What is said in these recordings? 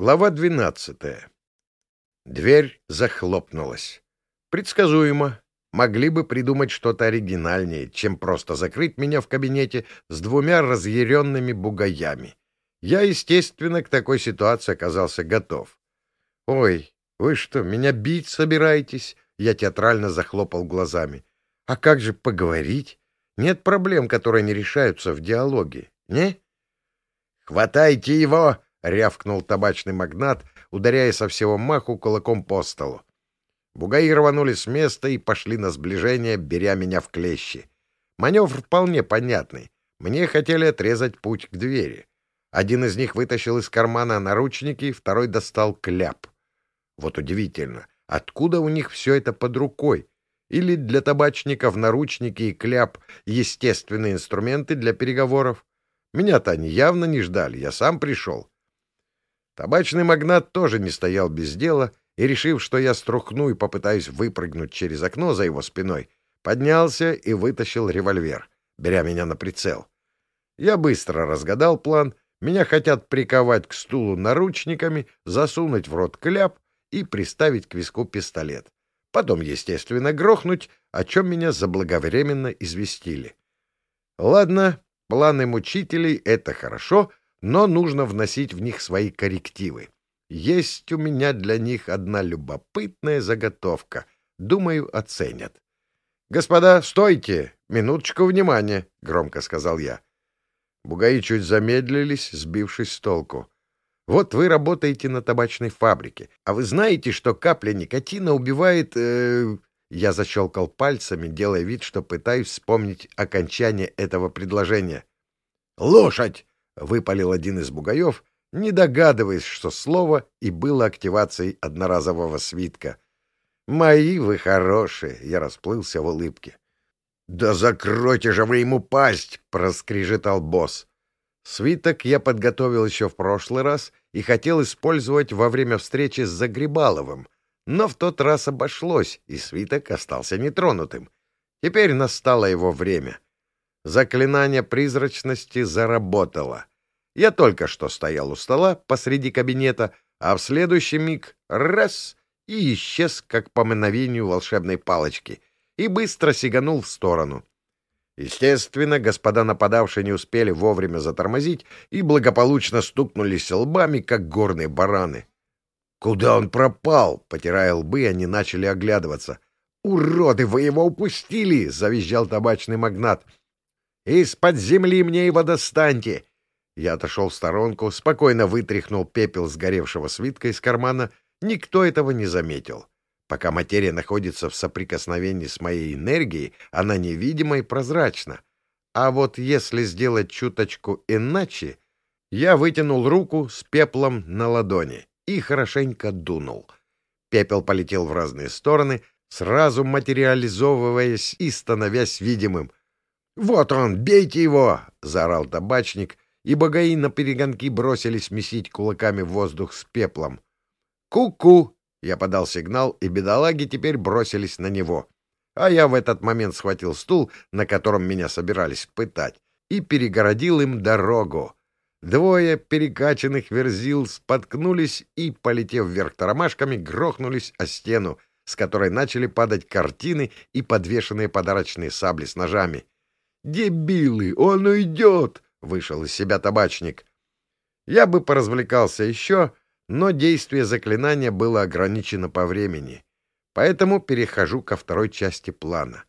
Глава двенадцатая. Дверь захлопнулась. Предсказуемо. Могли бы придумать что-то оригинальнее, чем просто закрыть меня в кабинете с двумя разъяренными бугаями. Я, естественно, к такой ситуации оказался готов. «Ой, вы что, меня бить собираетесь?» Я театрально захлопал глазами. «А как же поговорить? Нет проблем, которые не решаются в диалоге, не?» «Хватайте его!» — рявкнул табачный магнат, ударяя со всего маху кулаком по столу. Бугаи рванули с места и пошли на сближение, беря меня в клещи. Маневр вполне понятный. Мне хотели отрезать путь к двери. Один из них вытащил из кармана наручники, второй достал кляп. Вот удивительно, откуда у них все это под рукой? Или для табачников наручники и кляп — естественные инструменты для переговоров? Меня-то они явно не ждали, я сам пришел. Табачный магнат тоже не стоял без дела и, решив, что я струхну и попытаюсь выпрыгнуть через окно за его спиной, поднялся и вытащил револьвер, беря меня на прицел. Я быстро разгадал план. Меня хотят приковать к стулу наручниками, засунуть в рот кляп и приставить к виску пистолет. Потом, естественно, грохнуть, о чем меня заблаговременно известили. Ладно, планы мучителей — это хорошо, но нужно вносить в них свои коррективы. Есть у меня для них одна любопытная заготовка. Думаю, оценят. — Господа, стойте! Минуточку внимания! — громко сказал я. Бугаи чуть замедлились, сбившись с толку. — Вот вы работаете на табачной фабрике, а вы знаете, что капля никотина убивает... Э... Я защелкал пальцами, делая вид, что пытаюсь вспомнить окончание этого предложения. «Лошадь!» — выпалил один из бугаев, не догадываясь, что слово и было активацией одноразового свитка. «Мои вы хорошие!» — я расплылся в улыбке. «Да закройте же вы ему пасть!» — проскрежетал босс. Свиток я подготовил еще в прошлый раз и хотел использовать во время встречи с Загребаловым, но в тот раз обошлось, и свиток остался нетронутым. Теперь настало его время. Заклинание призрачности заработало. Я только что стоял у стола посреди кабинета, а в следующий миг — раз — и исчез, как по мановению волшебной палочки, и быстро сиганул в сторону. Естественно, господа нападавшие не успели вовремя затормозить и благополучно стукнулись лбами, как горные бараны. «Куда он пропал?» — потирая лбы, они начали оглядываться. «Уроды, вы его упустили!» — завизжал табачный магнат. «Из-под земли мне его достаньте! Я отошел в сторонку, спокойно вытряхнул пепел сгоревшего свитка из кармана. Никто этого не заметил. Пока материя находится в соприкосновении с моей энергией, она невидима и прозрачна. А вот если сделать чуточку иначе, я вытянул руку с пеплом на ладони и хорошенько дунул. Пепел полетел в разные стороны, сразу материализовываясь и становясь видимым. «Вот он, бейте его!» — заорал табачник — и богаи на перегонки бросились месить кулаками воздух с пеплом. «Ку-ку!» — я подал сигнал, и бедолаги теперь бросились на него. А я в этот момент схватил стул, на котором меня собирались пытать, и перегородил им дорогу. Двое перекачанных верзил споткнулись и, полетев вверх тормашками, грохнулись о стену, с которой начали падать картины и подвешенные подарочные сабли с ножами. «Дебилы! Он уйдет!» — вышел из себя табачник. Я бы поразвлекался еще, но действие заклинания было ограничено по времени. Поэтому перехожу ко второй части плана.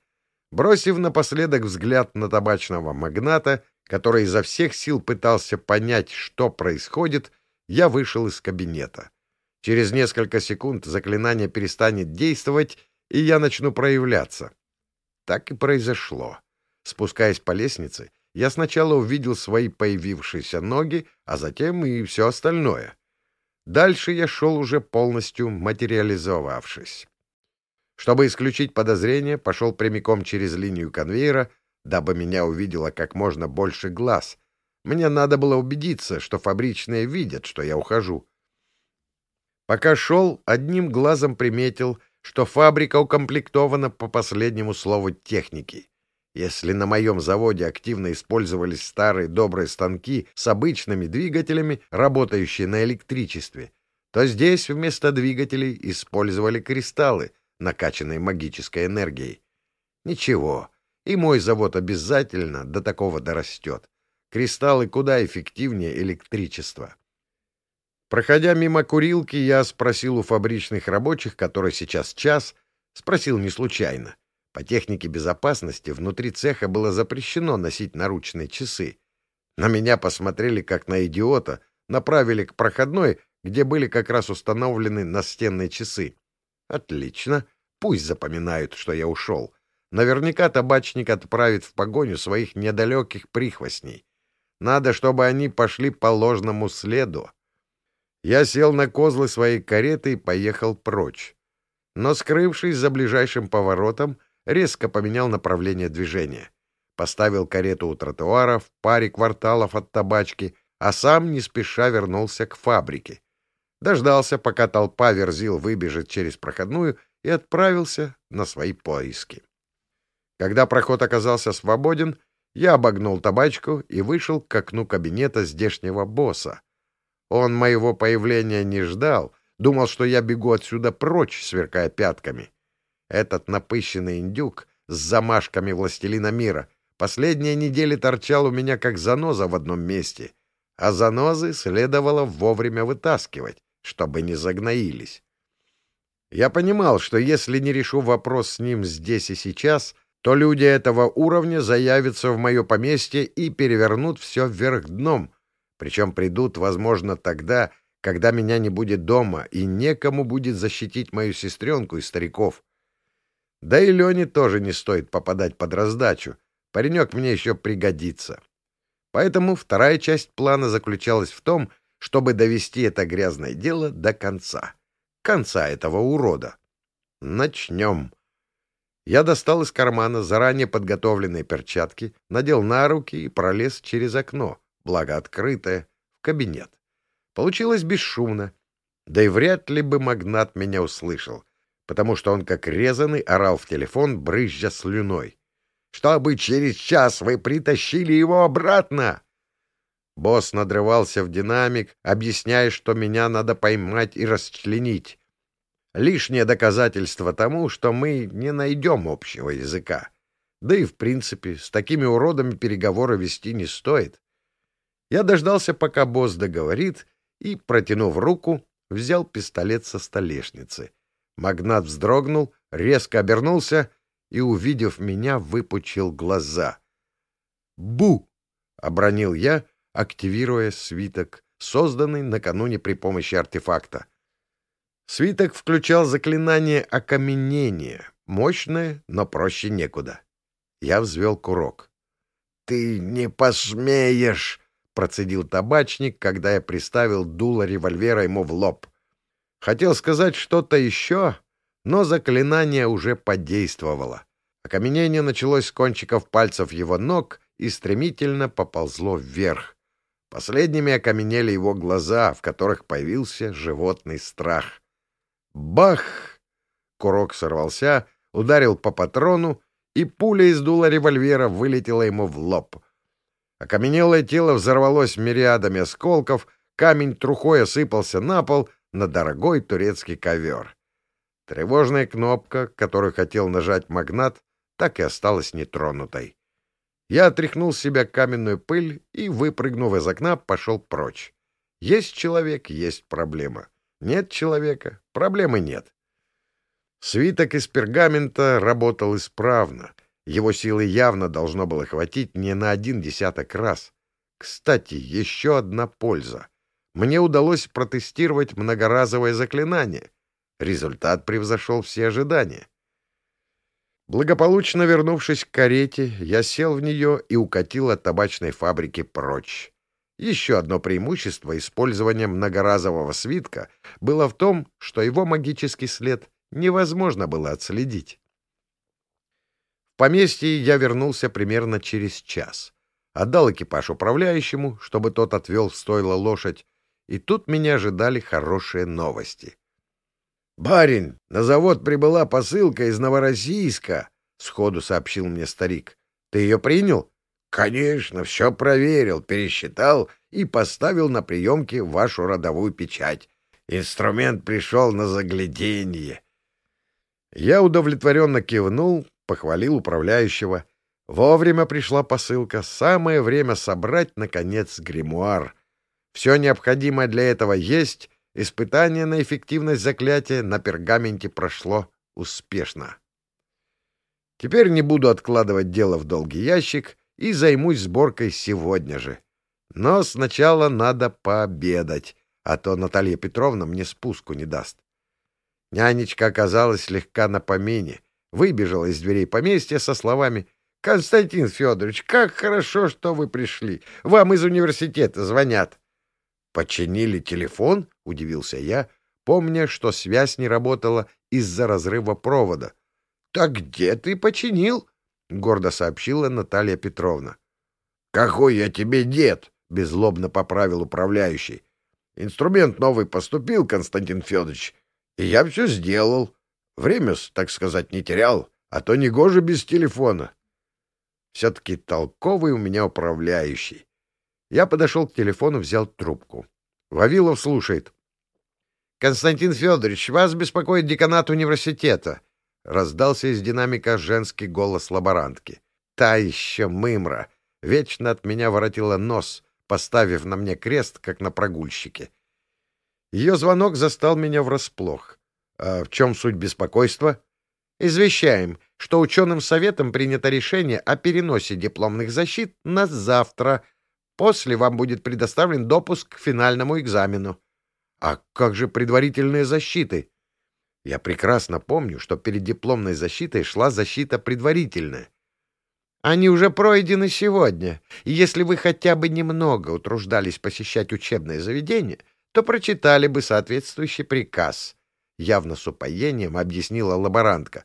Бросив напоследок взгляд на табачного магната, который изо всех сил пытался понять, что происходит, я вышел из кабинета. Через несколько секунд заклинание перестанет действовать, и я начну проявляться. Так и произошло. Спускаясь по лестнице, я сначала увидел свои появившиеся ноги, а затем и все остальное. Дальше я шел уже полностью материализовавшись. Чтобы исключить подозрения, пошел прямиком через линию конвейера, дабы меня увидело как можно больше глаз. Мне надо было убедиться, что фабричные видят, что я ухожу. Пока шел, одним глазом приметил, что фабрика укомплектована по последнему слову техники. Если на моем заводе активно использовались старые добрые станки с обычными двигателями, работающие на электричестве, то здесь вместо двигателей использовали кристаллы, накачанные магической энергией. Ничего, и мой завод обязательно до такого дорастет. Кристаллы куда эффективнее электричества. Проходя мимо курилки, я спросил у фабричных рабочих, который сейчас час, спросил не случайно. По технике безопасности внутри цеха было запрещено носить наручные часы. На меня посмотрели как на идиота, направили к проходной, где были как раз установлены настенные часы. Отлично, пусть запоминают, что я ушел. Наверняка табачник отправит в погоню своих недалеких прихвостней. Надо, чтобы они пошли по ложному следу. Я сел на козлы своей кареты и поехал прочь. Но, скрывшись за ближайшим поворотом, резко поменял направление движения. Поставил карету у тротуара в паре кварталов от табачки, а сам не спеша вернулся к фабрике. Дождался, пока толпа верзил выбежит через проходную, и отправился на свои поиски. Когда проход оказался свободен, я обогнул табачку и вышел к окну кабинета здешнего босса. Он моего появления не ждал, думал, что я бегу отсюда прочь, сверкая пятками. Этот напыщенный индюк с замашками властелина мира последние недели торчал у меня как заноза в одном месте, а занозы следовало вовремя вытаскивать, чтобы не загноились. Я понимал, что если не решу вопрос с ним здесь и сейчас, то люди этого уровня заявятся в мое поместье и перевернут все вверх дном — причем придут, возможно, тогда, когда меня не будет дома, и некому будет защитить мою сестренку и стариков. Да и Лене тоже не стоит попадать под раздачу. Паренек мне еще пригодится. Поэтому вторая часть плана заключалась в том, чтобы довести это грязное дело до конца. Конца этого урода. Начнем. Я достал из кармана заранее подготовленные перчатки, надел на руки и пролез через окно благо открытое, в кабинет. Получилось бесшумно. Да и вряд ли бы магнат меня услышал, потому что он как резанный орал в телефон, брызжа слюной. «Чтобы через час вы притащили его обратно!» Босс надрывался в динамик, объясняя, что меня надо поймать и расчленить. Лишнее доказательство тому, что мы не найдем общего языка. Да и, в принципе, с такими уродами переговоры вести не стоит. Я дождался, пока босс договорит, и, протянув руку, взял пистолет со столешницы. Магнат вздрогнул, резко обернулся и, увидев меня, выпучил глаза. «Бу!» — обронил я, активируя свиток, созданный накануне при помощи артефакта. Свиток включал заклинание окаменения, мощное, но проще некуда. Я взвел курок. «Ты не посмеешь!» процедил табачник, когда я приставил дуло револьвера ему в лоб. Хотел сказать что-то еще, но заклинание уже подействовало. Окаменение началось с кончиков пальцев его ног и стремительно поползло вверх. Последними окаменели его глаза, в которых появился животный страх. Бах! Курок сорвался, ударил по патрону, и пуля из дула револьвера вылетела ему в лоб — Окаменелое тело взорвалось мириадами осколков, камень трухой осыпался на пол на дорогой турецкий ковер. Тревожная кнопка, которую хотел нажать магнат, так и осталась нетронутой. Я отряхнул с себя каменную пыль и, выпрыгнув из окна, пошел прочь. Есть человек — есть проблема. Нет человека — проблемы нет. Свиток из пергамента работал исправно — его силы явно должно было хватить не на один десяток раз. Кстати, еще одна польза. Мне удалось протестировать многоразовое заклинание. Результат превзошел все ожидания. Благополучно вернувшись к карете, я сел в нее и укатил от табачной фабрики прочь. Еще одно преимущество использования многоразового свитка было в том, что его магический след невозможно было отследить поместье я вернулся примерно через час. Отдал экипаж управляющему, чтобы тот отвел в стойло лошадь, и тут меня ожидали хорошие новости. — Барин, на завод прибыла посылка из Новороссийска, — сходу сообщил мне старик. — Ты ее принял? — Конечно, все проверил, пересчитал и поставил на приемке вашу родовую печать. Инструмент пришел на загляденье. Я удовлетворенно кивнул, похвалил управляющего. Вовремя пришла посылка. Самое время собрать, наконец, гримуар. Все необходимое для этого есть. Испытание на эффективность заклятия на пергаменте прошло успешно. Теперь не буду откладывать дело в долгий ящик и займусь сборкой сегодня же. Но сначала надо пообедать, а то Наталья Петровна мне спуску не даст. Нянечка оказалась слегка на помине, выбежала из дверей поместья со словами «Константин Федорович, как хорошо, что вы пришли. Вам из университета звонят». «Починили телефон?» — удивился я, помня, что связь не работала из-за разрыва провода. «Так где ты починил?» — гордо сообщила Наталья Петровна. «Какой я тебе дед!» — беззлобно поправил управляющий. «Инструмент новый поступил, Константин Федорович, и я все сделал. Время, так сказать, не терял, а то негоже без телефона. Все-таки толковый у меня управляющий. Я подошел к телефону, взял трубку. Вавилов слушает. — Константин Федорович, вас беспокоит деканат университета. Раздался из динамика женский голос лаборантки. Та еще мымра. Вечно от меня воротила нос, поставив на мне крест, как на прогульщике. Ее звонок застал меня врасплох. А в чем суть беспокойства? Извещаем, что ученым советом принято решение о переносе дипломных защит на завтра. После вам будет предоставлен допуск к финальному экзамену. А как же предварительные защиты? Я прекрасно помню, что перед дипломной защитой шла защита предварительная. Они уже пройдены сегодня, и если вы хотя бы немного утруждались посещать учебное заведение, то прочитали бы соответствующий приказ. Явно с упоением объяснила лаборантка.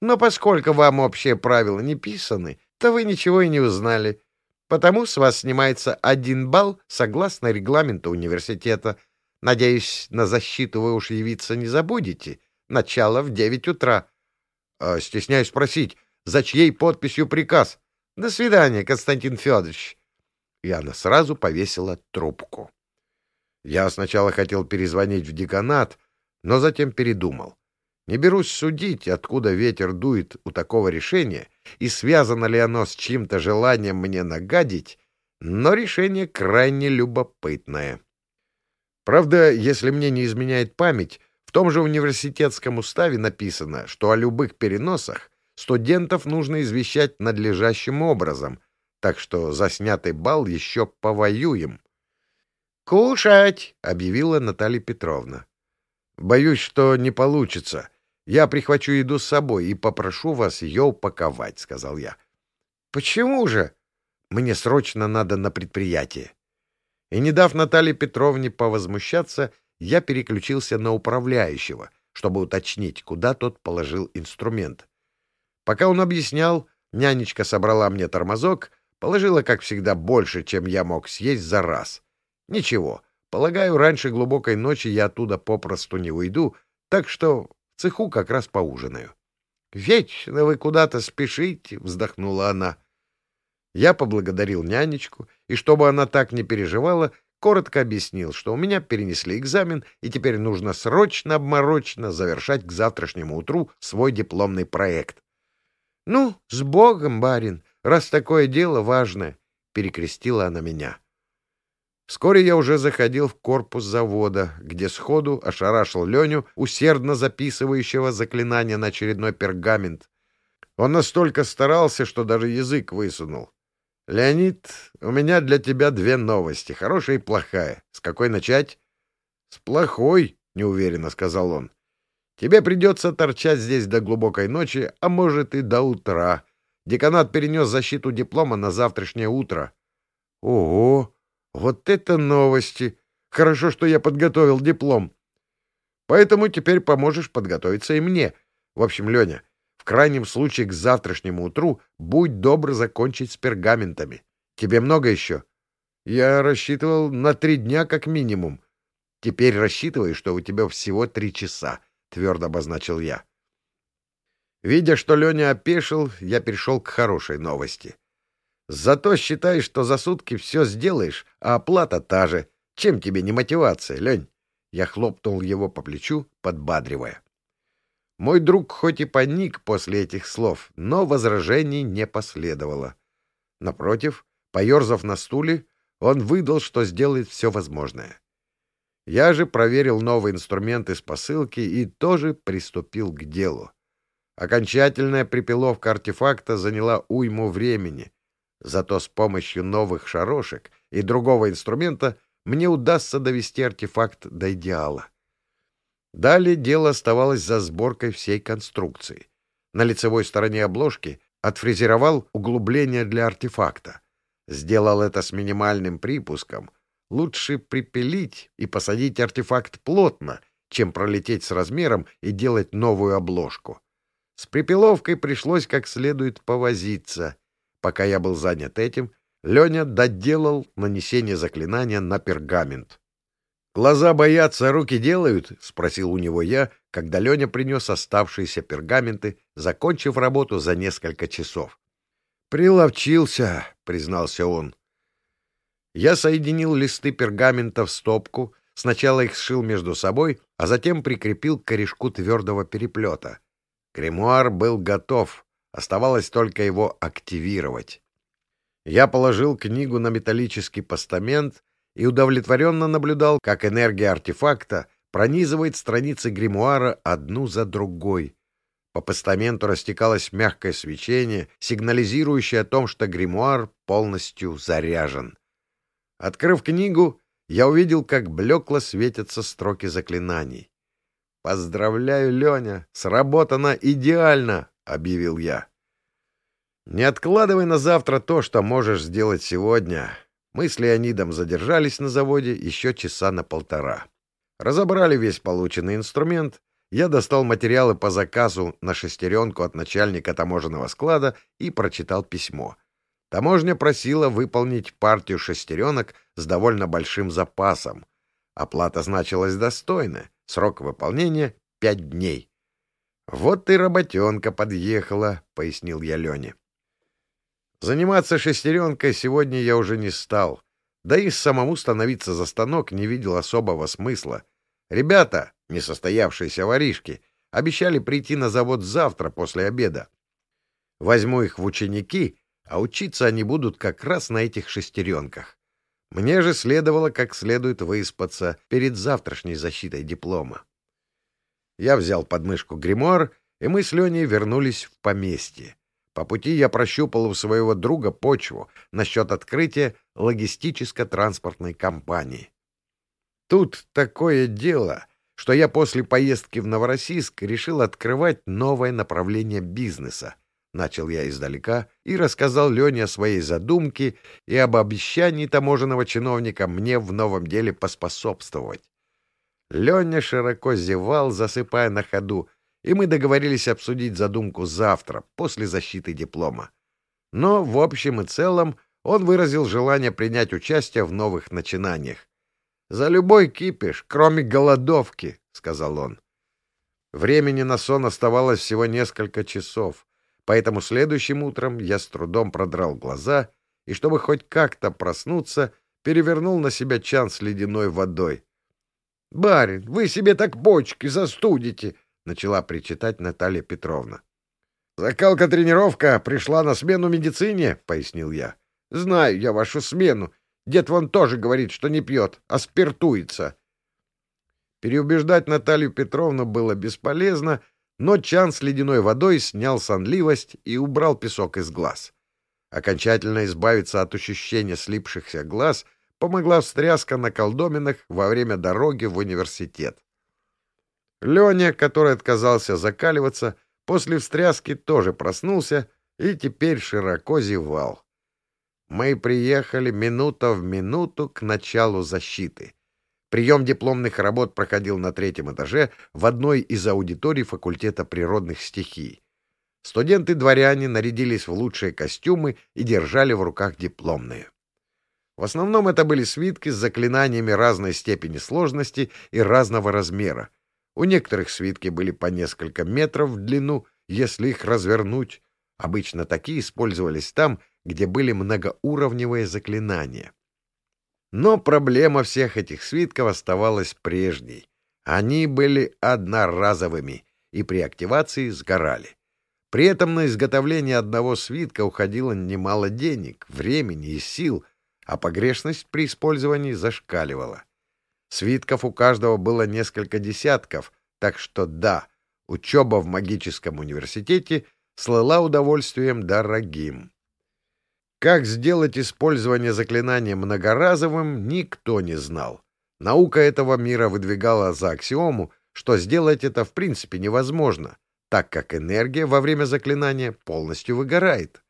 Но поскольку вам общие правила не писаны, то вы ничего и не узнали. Потому с вас снимается один балл согласно регламенту университета. Надеюсь, на защиту вы уж явиться не забудете. Начало в девять утра. А, стесняюсь спросить, за чьей подписью приказ? До свидания, Константин Федорович. И она сразу повесила трубку. Я сначала хотел перезвонить в деканат, но затем передумал. Не берусь судить, откуда ветер дует у такого решения и связано ли оно с чьим-то желанием мне нагадить, но решение крайне любопытное. Правда, если мне не изменяет память, в том же университетском уставе написано, что о любых переносах студентов нужно извещать надлежащим образом, так что за снятый балл еще повоюем. «Кушать!» — объявила Наталья Петровна. «Боюсь, что не получится. Я прихвачу еду с собой и попрошу вас ее упаковать», — сказал я. «Почему же? Мне срочно надо на предприятие». И не дав Наталье Петровне повозмущаться, я переключился на управляющего, чтобы уточнить, куда тот положил инструмент. Пока он объяснял, нянечка собрала мне тормозок, положила, как всегда, больше, чем я мог съесть за раз — Ничего, полагаю, раньше глубокой ночи я оттуда попросту не уйду, так что цеху как раз поужинаю. — Вечно вы куда-то спешите, — вздохнула она. Я поблагодарил нянечку, и чтобы она так не переживала, коротко объяснил, что у меня перенесли экзамен, и теперь нужно срочно-обморочно завершать к завтрашнему утру свой дипломный проект. — Ну, с Богом, барин, раз такое дело важное, — перекрестила она меня. — Вскоре я уже заходил в корпус завода, где сходу ошарашил Леню, усердно записывающего заклинание на очередной пергамент. Он настолько старался, что даже язык высунул. — Леонид, у меня для тебя две новости, хорошая и плохая. С какой начать? — С плохой, — неуверенно сказал он. — Тебе придется торчать здесь до глубокой ночи, а может и до утра. Деканат перенес защиту диплома на завтрашнее утро. — Ого! Вот это новости! Хорошо, что я подготовил диплом. Поэтому теперь поможешь подготовиться и мне. В общем, Леня, в крайнем случае к завтрашнему утру будь добр закончить с пергаментами. Тебе много еще? Я рассчитывал на три дня как минимум. Теперь рассчитывай, что у тебя всего три часа, — твердо обозначил я. Видя, что Леня опешил, я перешел к хорошей новости. Зато считай, что за сутки все сделаешь, а оплата та же. Чем тебе не мотивация, Лень? Я хлопнул его по плечу, подбадривая. Мой друг хоть и паник после этих слов, но возражений не последовало. Напротив, поерзав на стуле, он выдал, что сделает все возможное. Я же проверил новый инструмент из посылки и тоже приступил к делу. Окончательная припиловка артефакта заняла уйму времени. Зато с помощью новых шарошек и другого инструмента мне удастся довести артефакт до идеала. Далее дело оставалось за сборкой всей конструкции. На лицевой стороне обложки отфрезеровал углубление для артефакта. Сделал это с минимальным припуском. Лучше припилить и посадить артефакт плотно, чем пролететь с размером и делать новую обложку. С припиловкой пришлось как следует повозиться. Пока я был занят этим, Леня доделал нанесение заклинания на пергамент. «Глаза боятся, руки делают?» — спросил у него я, когда Леня принес оставшиеся пергаменты, закончив работу за несколько часов. «Приловчился», — признался он. Я соединил листы пергамента в стопку, сначала их сшил между собой, а затем прикрепил к корешку твердого переплета. Гримуар был готов, оставалось только его активировать. Я положил книгу на металлический постамент и удовлетворенно наблюдал, как энергия артефакта пронизывает страницы гримуара одну за другой. По постаменту растекалось мягкое свечение, сигнализирующее о том, что гримуар полностью заряжен. Открыв книгу, я увидел, как блекло светятся строки заклинаний. «Поздравляю, Леня! Сработано идеально!» — объявил я. «Не откладывай на завтра то, что можешь сделать сегодня. Мы с Леонидом задержались на заводе еще часа на полтора. Разобрали весь полученный инструмент. Я достал материалы по заказу на шестеренку от начальника таможенного склада и прочитал письмо. Таможня просила выполнить партию шестеренок с довольно большим запасом. Оплата значилась достойная, срок выполнения — пять дней. «Вот и работенка подъехала», — пояснил я Лене. Заниматься шестеренкой сегодня я уже не стал. Да и самому становиться за станок не видел особого смысла. Ребята, несостоявшиеся воришки, обещали прийти на завод завтра после обеда. Возьму их в ученики, а учиться они будут как раз на этих шестеренках. Мне же следовало как следует выспаться перед завтрашней защитой диплома. Я взял подмышку гримуар, и мы с Леней вернулись в поместье. По пути я прощупал у своего друга почву насчет открытия логистическо-транспортной компании. Тут такое дело, что я после поездки в Новороссийск решил открывать новое направление бизнеса. Начал я издалека и рассказал Лене о своей задумке и об обещании таможенного чиновника мне в новом деле поспособствовать. Леня широко зевал, засыпая на ходу, и мы договорились обсудить задумку завтра, после защиты диплома. Но, в общем и целом, он выразил желание принять участие в новых начинаниях. «За любой кипиш, кроме голодовки», — сказал он. Времени на сон оставалось всего несколько часов, поэтому следующим утром я с трудом продрал глаза и, чтобы хоть как-то проснуться, перевернул на себя чан с ледяной водой. — Барин, вы себе так бочки застудите! — начала причитать Наталья Петровна. «Закалка-тренировка пришла на смену медицине», — пояснил я. «Знаю я вашу смену. Дед вон тоже говорит, что не пьет, а спиртуется». Переубеждать Наталью Петровну было бесполезно, но чан с ледяной водой снял сонливость и убрал песок из глаз. Окончательно избавиться от ощущения слипшихся глаз помогла встряска на колдоминах во время дороги в университет. Леня, который отказался закаливаться, после встряски тоже проснулся и теперь широко зевал. Мы приехали минута в минуту к началу защиты. Прием дипломных работ проходил на третьем этаже в одной из аудиторий факультета природных стихий. Студенты-дворяне нарядились в лучшие костюмы и держали в руках дипломные. В основном это были свитки с заклинаниями разной степени сложности и разного размера, у некоторых свитки были по несколько метров в длину, если их развернуть. Обычно такие использовались там, где были многоуровневые заклинания. Но проблема всех этих свитков оставалась прежней. Они были одноразовыми и при активации сгорали. При этом на изготовление одного свитка уходило немало денег, времени и сил, а погрешность при использовании зашкаливала. Свитков у каждого было несколько десятков, так что да, учеба в магическом университете слыла удовольствием дорогим. Как сделать использование заклинания многоразовым, никто не знал. Наука этого мира выдвигала за аксиому, что сделать это в принципе невозможно, так как энергия во время заклинания полностью выгорает.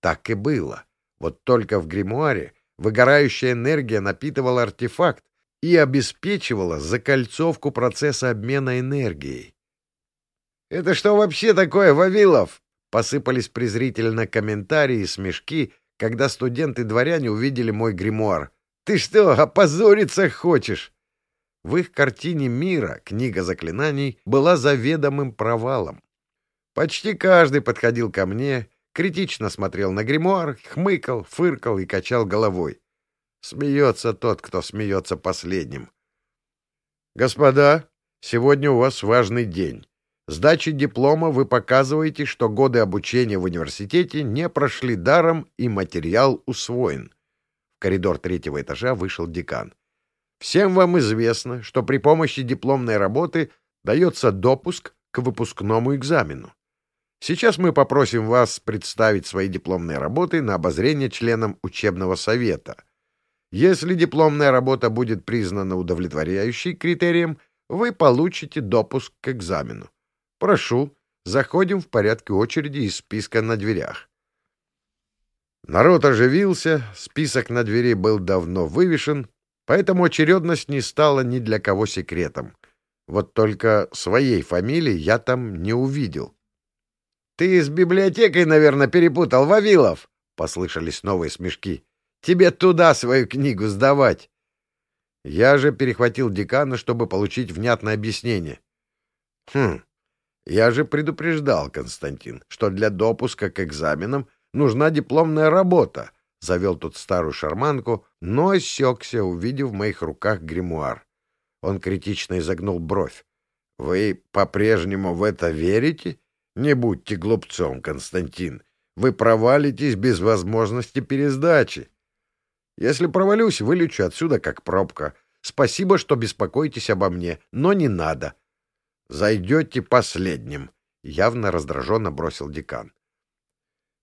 Так и было. Вот только в гримуаре выгорающая энергия напитывала артефакт и обеспечивала закольцовку процесса обмена энергией. «Это что вообще такое, Вавилов?» Посыпались презрительно комментарии и смешки, когда студенты-дворяне увидели мой гримуар. «Ты что, опозориться хочешь?» В их картине мира книга заклинаний была заведомым провалом. Почти каждый подходил ко мне, критично смотрел на гримуар, хмыкал, фыркал и качал головой. Смеется тот, кто смеется последним. «Господа, сегодня у вас важный день. Сдачей диплома вы показываете, что годы обучения в университете не прошли даром и материал усвоен. В коридор третьего этажа вышел декан. Всем вам известно, что при помощи дипломной работы дается допуск к выпускному экзамену. Сейчас мы попросим вас представить свои дипломные работы на обозрение членам учебного совета. Если дипломная работа будет признана удовлетворяющей критериям, вы получите допуск к экзамену. Прошу, заходим в порядке очереди из списка на дверях. Народ оживился, список на двери был давно вывешен, поэтому очередность не стала ни для кого секретом. Вот только своей фамилии я там не увидел. — Ты с библиотекой, наверное, перепутал, Вавилов! — послышались новые смешки. — Тебе туда свою книгу сдавать! Я же перехватил декана, чтобы получить внятное объяснение. — Хм, я же предупреждал, Константин, что для допуска к экзаменам нужна дипломная работа. Завел тут старую шарманку, но осекся, увидев в моих руках гримуар. Он критично изогнул бровь. — Вы по-прежнему в это верите? Не будьте глупцом, Константин. Вы провалитесь без возможности пересдачи. Если провалюсь, вылечу отсюда как пробка. Спасибо, что беспокоитесь обо мне, но не надо. Зайдете последним, — явно раздраженно бросил декан.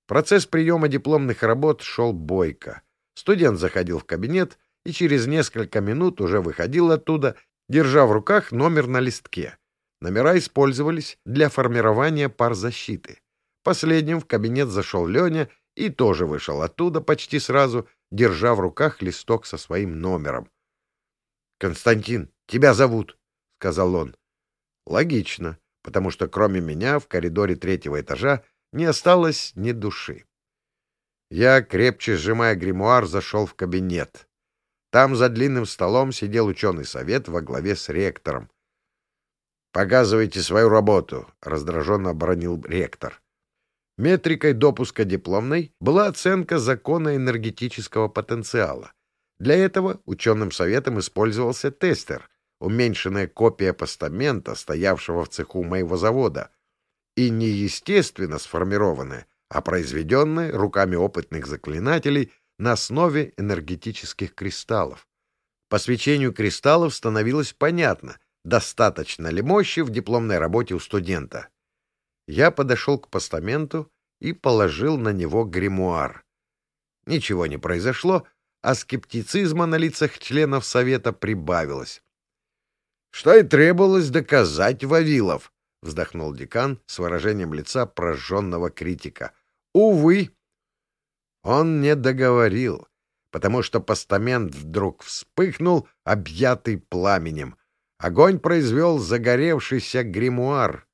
Процесс приема дипломных работ шел бойко. Студент заходил в кабинет и через несколько минут уже выходил оттуда, держа в руках номер на листке. Номера использовались для формирования пар защиты. Последним в кабинет зашел Леня и тоже вышел оттуда почти сразу, держа в руках листок со своим номером. — Константин, тебя зовут, — сказал он. Логично, потому что кроме меня в коридоре третьего этажа не осталось ни души. Я, крепче сжимая гримуар, зашел в кабинет. Там за длинным столом сидел ученый совет во главе с ректором. «Показывайте свою работу», — раздраженно обронил ректор. Метрикой допуска дипломной была оценка закона энергетического потенциала. Для этого ученым советом использовался тестер, уменьшенная копия постамента, стоявшего в цеху моего завода, и не естественно сформированная, а произведенная руками опытных заклинателей на основе энергетических кристаллов. По свечению кристаллов становилось понятно, достаточно ли мощи в дипломной работе у студента. Я подошел к постаменту и положил на него гримуар. Ничего не произошло, а скептицизма на лицах членов совета прибавилось. Что и требовалось доказать Вавилов, — вздохнул декан с выражением лица прожженного критика. Увы, он не договорил, потому что постамент вдруг вспыхнул, объятый пламенем. Огонь произвел загоревшийся гримуар.